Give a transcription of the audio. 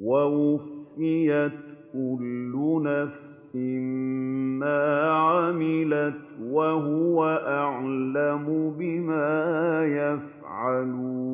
وَوُفِّيَتْ كُلُّ نَفْسٍ مَّا عَمِلَتْ وَهُوَ أَعْلَمُ بِمَا يَفْعَلُونَ